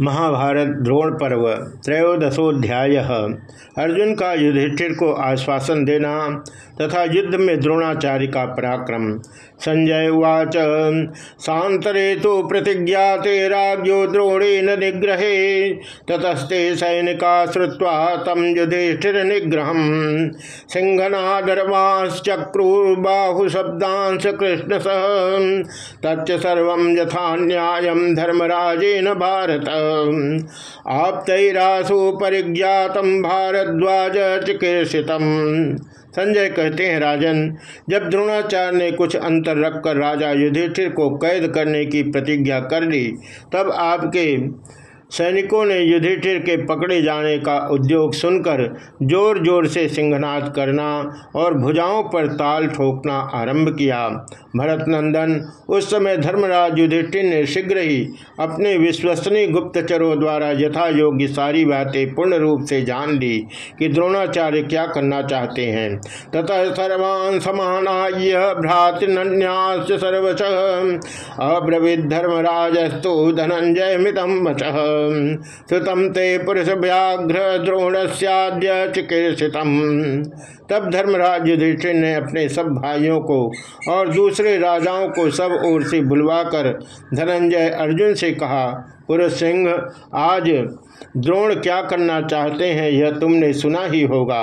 महाभारत द्रोण पर्व त्रयोदशोध्याय। अर्जुन का युधिष्ठिर को आश्वासन देना तथा युद्ध में द्रोणाचार्य का पराक्रम। संजय उवाच सांतरे तो प्रतिज्ञा प्रतिज्ञाते राज्यो द्रोणेन निग्रहे, ततस्ते सैनिका श्रुवा तम युधिष्ठिर निग्रह सिंहनादरवाश्चक्रुर्बाहु शब्दांश कृष्ण सह तच्च सर्व यथा धर्मराजेन भारत। तैरासु परिज्ञात भारद्वाज चिकीर्षित संजय कहते हैं, राजन, जब द्रोणाचार्य ने कुछ अंतर रखकर राजा युधिष्ठिर को कैद करने की प्रतिज्ञा कर ली, तब आपके सैनिकों ने युधिष्ठिर के पकड़े जाने का उद्योग सुनकर ज़ोर ज़ोर से सिंहनाद करना और भुजाओं पर ताल ठोकना आरंभ किया। भरत नंदन उस समय धर्मराज युधिष्ठिर ने शीघ्र ही अपने विश्वसनीय गुप्तचरों द्वारा यथा योग्य सारी बातें पूर्ण रूप से जान ली कि द्रोणाचार्य क्या करना चाहते हैं। तथा सर्वान समानाय भ्रातृन्यास सर्वश। अब्रवीद धर्मराजस्तु धनंजय मितम श्रुतम ते पुरुष व्याघ्र द्रोण सद्य चिकित्सित तब धर्मराज युधिष्ठिर ने अपने सब भाइयों को और दूसरे राजाओं को सब ओर से बुलवाकर धनंजय अर्जुन से कहा, पुरुष सिंह, आज द्रोण क्या करना चाहते हैं यह तुमने सुना ही होगा।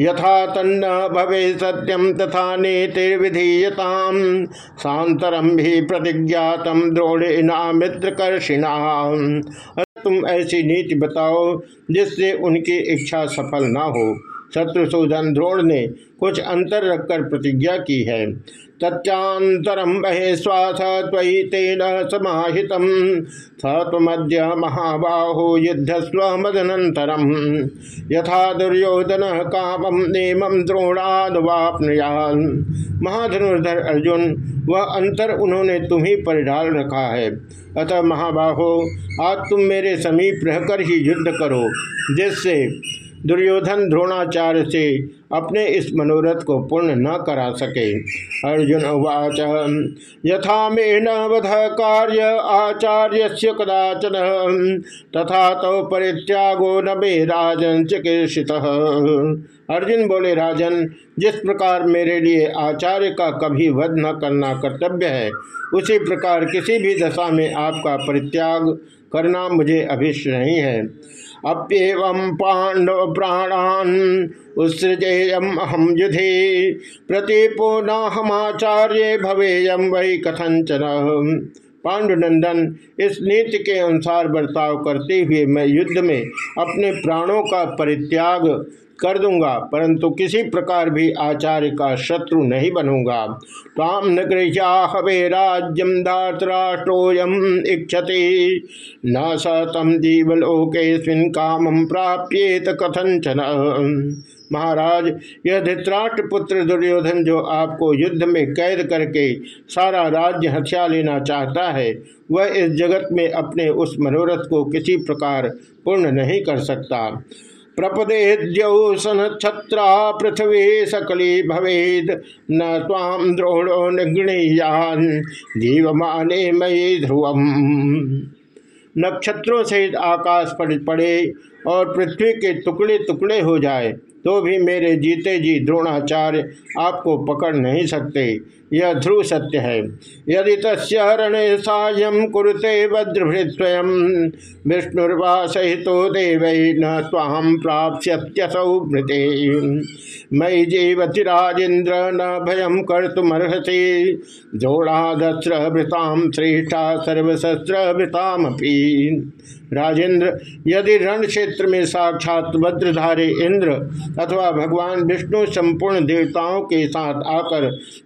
यथा तन्न भवे सत्यम तथा नेतिर्विधीयताम। सांतरम भी प्रतिज्ञातम द्रोणेना मित्रकर्षिणा तुम ऐसी नीति बताओ जिससे उनकी इच्छा सफल ना हो। शत्रुसूदन द्रोण ने कुछ अंतर रखकर प्रतिज्ञा की है। तच्चातरम बहे श्वास तयि तेन समाहित। सत्मद्य महाबाहो युद्ध स्वमदनतरम यथा दुर्योधन कामम नेमम द्रोणादवापनुया महाधनुर्धर अर्जुन, वह अंतर उन्होंने तुम्ही पर डाल रखा है। अतः महाबाहो, आज तुम मेरे समीप रहकर ही युद्ध करो, जिससे दुर्योधन द्रोणाचार्य से अपने इस मनोरथ को पूर्ण न करा सके। अर्जुन उवाच, यथा मे नध कार्य आचार्य से कदाचन, तथा तो परित्यागो न मे राजन चिकित्सित अर्जुन बोले, राजन, जिस प्रकार मेरे लिए आचार्य का कभी वध न करना कर्तव्य है, उसी प्रकार किसी भी दशा में आपका परित्याग करना मुझे अभिष्ट नहीं है। अप्येवं पांडव प्राणान उत्सृजेयम अहम युधे प्रतिपो भवेयम वही कथंचन पांडुनंदन इस नीति के अनुसार बर्ताव करते हुए मैं युद्ध में अपने प्राणों का परित्याग कर दूँगा, परंतु किसी प्रकार भी आचार्य का शत्रु नहीं बनूँगा। ताम न गृह्या हवे राज्यम न स तम जीवलोके काम प्राप्येत कथंचन महाराज, यह धृतराष्ट्र पुत्र दुर्योधन जो आपको युद्ध में कैद करके सारा राज्य हथिया लेना चाहता है, वह इस जगत में अपने उस मनोरथ को किसी प्रकार पूर्ण नहीं कर सकता। प्रपदेद्यौसन छत्रा पृथ्वी सकली भवेद। न ताम द्रोणो निगृणीयान। जीवमाने मयि ध्रुवम। नक्षत्रों सहित आकाश पर पड़े और पृथ्वी के टुकड़े टुकड़े हो जाए तो भी मेरे जीते जी द्रोणाचार्य आपको पकड़ नहीं सकते। यह ध्रुव सत्य है। यदि तस्णे सायं कुरुते वज्रभृत स्वयं विष्णुर्वा सहित देव न ताम प्राप्स्यसौ मयि जीवति राजेन्द्र न भयम कर्तुमर्हसे जोड़ादस्रभृताम श्रेष्ठा सर्वशस्त्रभृतामपि। राजेंद्र यदि रण क्षेत्र में साक्षात वज्रधारे इंद्र अथवा भगवान विष्णु संपूर्ण देवताओं के साथ आकर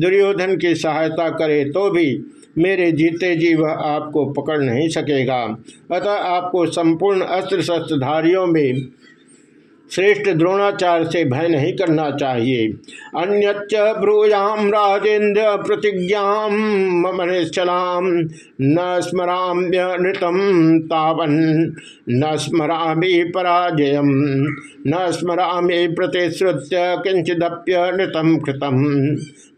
दुर्योधन की सहायता करे तो भी मेरे जीते जी वह आपको पकड़ नहीं सकेगा। अतः आपको संपूर्ण अस्त्र शस्त्रधारियों में श्रेष्ठ द्रोणाचार्य से भय नहीं करना चाहिए। अन्यच्च ब्रूयाम राजेन्द्र प्रतिज्ञा मम निश्चलाम, न स्मराम्य नृतम तावन, न स्मरा पराजय न स्मरा प्रतिश्रुत्य किंचिदप्य नृतम कृतम।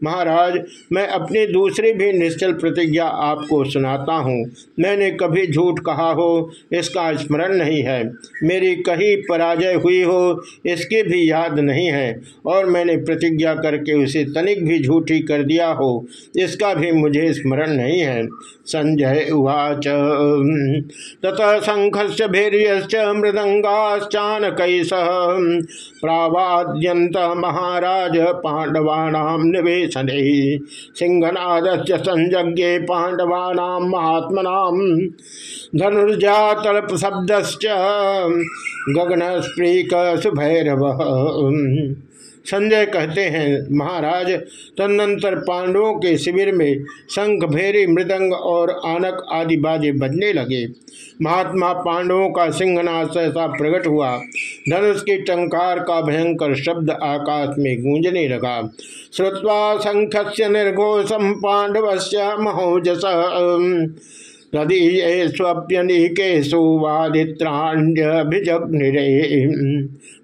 महाराज, मैं अपनी दूसरी भी निश्चल प्रतिज्ञा आपको सुनाता हूँ। मैंने कभी झूठ कहा हो, इसका स्मरण नहीं है। मेरी कहीं पराजय हुई हो इसकी भी याद नहीं है। और मैंने प्रतिज्ञा करके उसे तनिक भी झूठी कर दिया हो, इसका भी मुझे स्मरण नहीं है। संजय उवाच, ततः शंखस् भैर्यश्च मृदंगाश्चानक सह प्रावाद्यंत महाराज पांडवानाम निवेशन सिंहनाद संज्ञे पांडवानाम महात्मनाम धनुर्जा तल्प शब्द गगन स्प्रीक सुभैरव संजय कहते हैं, महाराज, तदनंतर पांडवों के शिविर में शंख, भेरी, मृदंग और आनक आदि बाजे बजने लगे। महात्मा पांडवों का सिंहनाथ सहसा प्रकट हुआ। धनुष के टंकार का भयंकर शब्द आकाश में गूंजने लगा। श्रुवा शंख निर्घोषम पांडव से महोजस।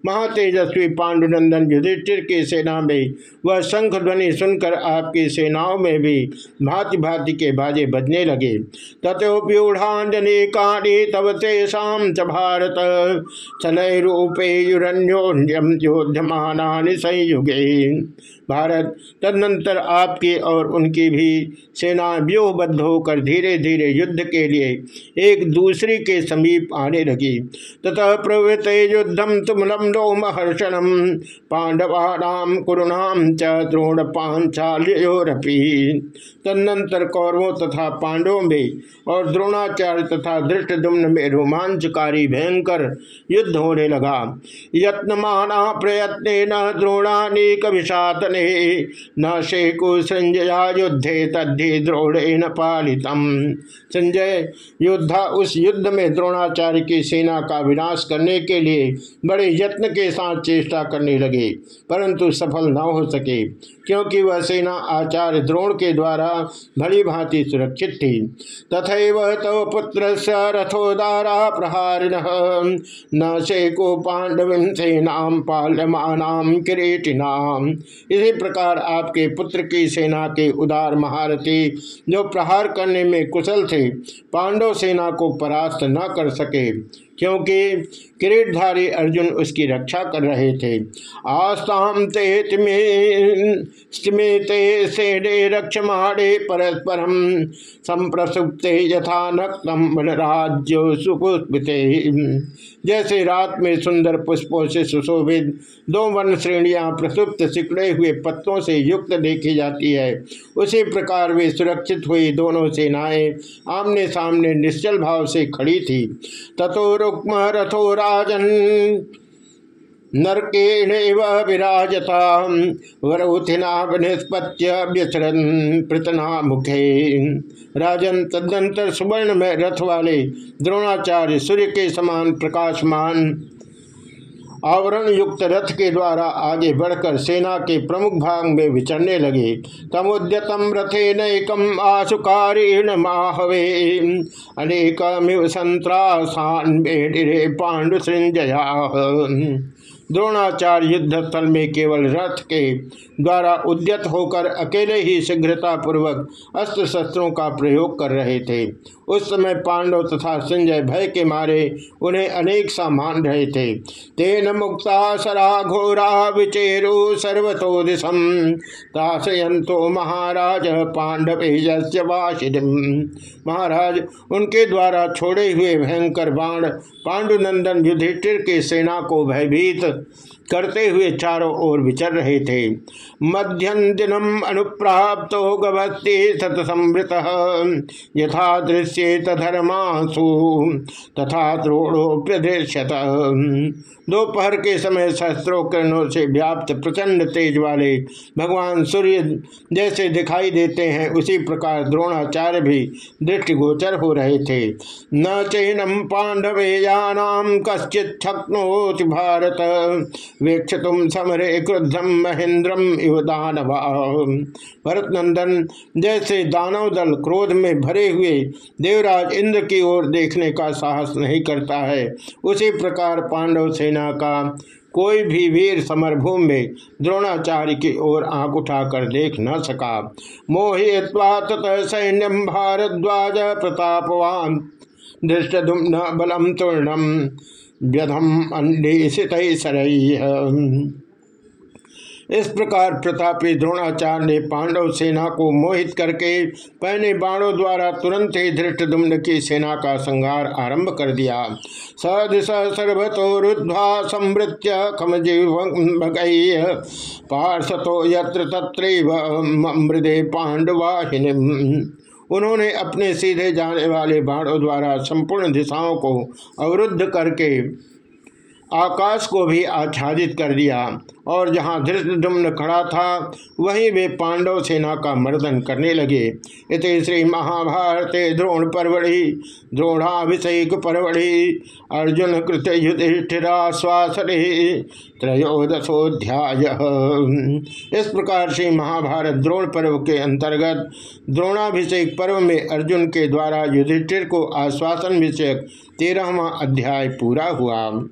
महातेजस्वी पांडुनंदन युधिष्ठिर की सेना में, वह शंख ध्वनि सुनकर आपकी सेनाओं में भी भांति भांति के बाजे बजने लगे। तथोप्यूढ़ाजने काणी तव तेषा च भारत। शनय रूपे युरण्योन्यम संयुगे। भारत। तदनंतर आपकी और उनकी भी सेना व्यूहबद्ध होकर धीरे धीरे युद्ध के लिए एक दूसरे के समीप आने लगी। तथा प्रवृत युद्धम तुमलम लोम हर्षणम पांडवानाम कुरुणाम च द्रोण पांचाल्योरपी। तदनंतर कौरवों तथा पांडवों में और द्रोणाचार्य तथा धृष्टुम्न में रोमांचकारी भयंकर युद्ध होने लगा। यत्नमाना प्रयत्न द्रोणानेक विषातने न शेको संजया युद्धे तद्धि द्रोणे न पालितम संजय, योद्धा उस युद्ध में द्रोणाचार्य की सेना का विनाश करने के लिए बड़े यत्न के साथ चेष्टा करने लगे, परंतु सफल न हो सके, क्योंकि वह सेना आचार्य द्रोण के द्वारा भली भांति सुरक्षित थी। तथा तव पुत्र रथोदारा प्रहारिण न शेको पांडव सेनाम पाल्यमानाम किरीटिनाम इसी प्रकार आपके पुत्र की सेना के उदार महारथी जो प्रहार करने में कुशल थे, पांडव सेना को परास्त न कर सके, क्योंकि किरीटधारी अर्जुन उसकी रक्षा कर रहे थे। आस्ताम ते रक्षमाणे परस्परम संप्रसुप्ते यथा नक्तम राज्यो सुपुष्पिते जैसे रात में सुंदर पुष्पों से सुशोभित दो वन श्रेणियाँ प्रसुप्त सिकड़े हुए पत्तों से युक्त देखी जाती है, उसी प्रकार वे सुरक्षित हुई दोनों सेनाएँ आमने सामने निश्चल भाव से खड़ी थी। तथो रुक्म रथो राजन नरकेण विराजता। वरोथिना निष्पत्य व्यचरन मुखे राजन तदनंतर सुवर्ण में रथ वाले द्रोणाचार्य सूर्य के समान प्रकाशमान आवरण युक्त रथ के द्वारा आगे बढ़कर सेना के प्रमुख भाग में विचरने लगे। तमुद्यतम रथे नैकम आशुकारेण माहवे। अनेकमिव संत्रासान पांडु द्रोणाचार्य युद्ध स्थल में केवल रथ के द्वारा उद्यत होकर अकेले ही शीघ्रता पूर्वक अस्त्र शस्त्रों का प्रयोग कर रहे थे। उस समय पांडव तथा संजय भय के मारे उन्हें अनेक सा मान रहे थे। तेन मुक्ता सरा घोरा विचेरु सर्वतो दिशम ताशयंतो महाराज पांडव महाराज, उनके द्वारा छोड़े हुए भयंकर बाण पांडुनंदन युधिष्ठिर के सेना को भयभीत करते हुए चारों ओर विचर रहे थे। मध्यम दिनम अनुप्राप्त हो गभस्ते सतसमृत यथा दृश्य तधर्मासु तथा द्रोणोप्यदृश्यत दोपहर के समय सहस्त्रों किरणों से व्याप्त प्रचंड तेज वाले भगवान सूर्य जैसे दिखाई देते हैं, उसी प्रकार द्रोणाचार्य भी दृष्टिगोचर हो रहे थे। न चैनम पांडवे यानाम कश्चित छक्नोति भारत। वीक्ष तुम समरे क्रुद्धम महेंद्रम इव दानव। भरत नंदन जैसे दानव दल क्रोध में भरे हुए देवराज इंद्र की ओर देखने का साहस नहीं करता है, उसी प्रकार पांडव सेना का कोई भी वीर समरभूमि में द्रोणाचार्य की ओर आँख उठाकर देख न सका। मोहित्वा ततः सैन्यम भारद्वाज प्रतापवान। धृष्टुम्न बलम तूर्णम। व्यधम अन्वेषित इस प्रकार प्रतापी द्रोणाचार्य ने पांडव सेना को मोहित करके पहने बाणों द्वारा तुरंत ही धृष्टुम्न की सेना का संहार आरंभ कर दिया। सदिश सर्वतो रुद्वा संवृत्य पार्षतो यत्र तत्रैव पांडवाहिनी उन्होंने अपने सीधे जाने वाले बाणों द्वारा संपूर्ण दिशाओं को अवरुद्ध करके आकाश को भी आच्छादित कर दिया। और जहाँ धृष्टुम्न खड़ा था, वहीं वे पांडव सेना का मर्दन करने लगे। इत श्री महाभारत द्रोण परवड़ी, द्रोणाभिषेक परवड़ी, अर्जुन कृत युधिष्ठिरा युधिष्ठिराश्वासरे त्रयोदशोध्याय इस प्रकार से महाभारत द्रोण पर्व के अंतर्गत द्रोणाभिषेक पर्व में अर्जुन के द्वारा युधिष्ठिर को आश्वासन विषयक तेरहवा अध्याय पूरा हुआ।